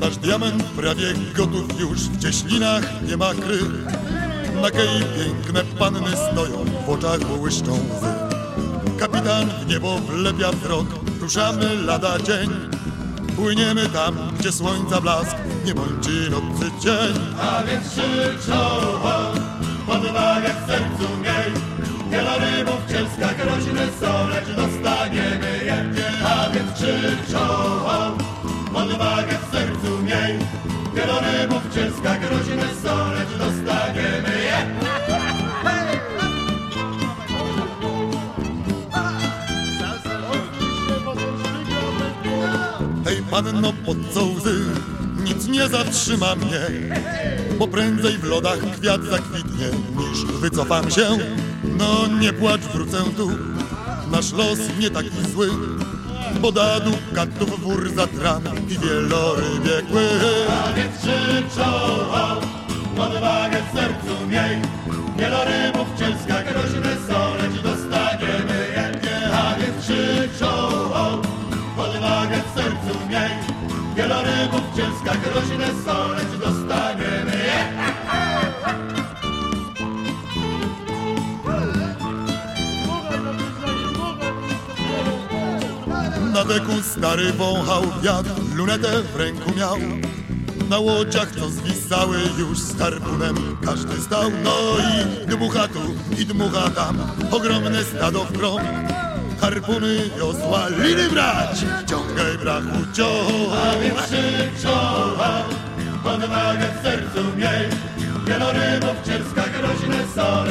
Nasz diament prawie gotów już, w cieśninach nie ma kry. Na kei piękne panny stoją, w oczach błyszczą łzy. Kapitan w niebo wlepia wzrok, ruszamy lada dzień. Płyniemy tam, gdzie słońca blask nie mąci nocy cień. A więc krzyczą, odwagę w sercu miej. Wielorybów cielska groźne są, lecz dostaniemy je. Hej panno pod co łzy, nic nie zatrzyma mnie Bo prędzej w lodach kwiat zakwitnie niż wycofam się No nie płacz, wrócę tu, nasz los nie taki zły Bo da dukatów wór za tran i wielorybie kły A więc krzyczą, odwagę w sercu miej. Wielorybów cielska groźne są, lecz dostaniemy je. A więc krzyczą, odwagę w sercu miej. Wielorybów cielska groźne są, lecz dostaniemy je. Na deku stary wąchał wiatr, lunetę w ręku miał. Na łodziach co zwisały już z harpunem każdy stał. No i dmucha tu i dmucha tam, ogromne stado w krąg Harpuny, wiosła, liny brać, ciągaj brachu ciąg A więc krzyczą, odwagę w sercu miej. Wielorybów cielska groźne są,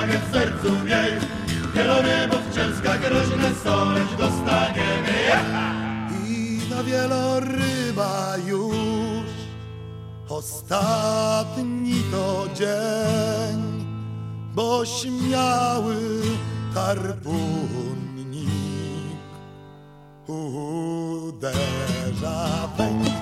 odwagę w sercu miej. Wielorybów cielska groźne są, lecz dostaniemy. I na wieloryba już ostatni to dzień Bo śmiały harpunnik uderza weń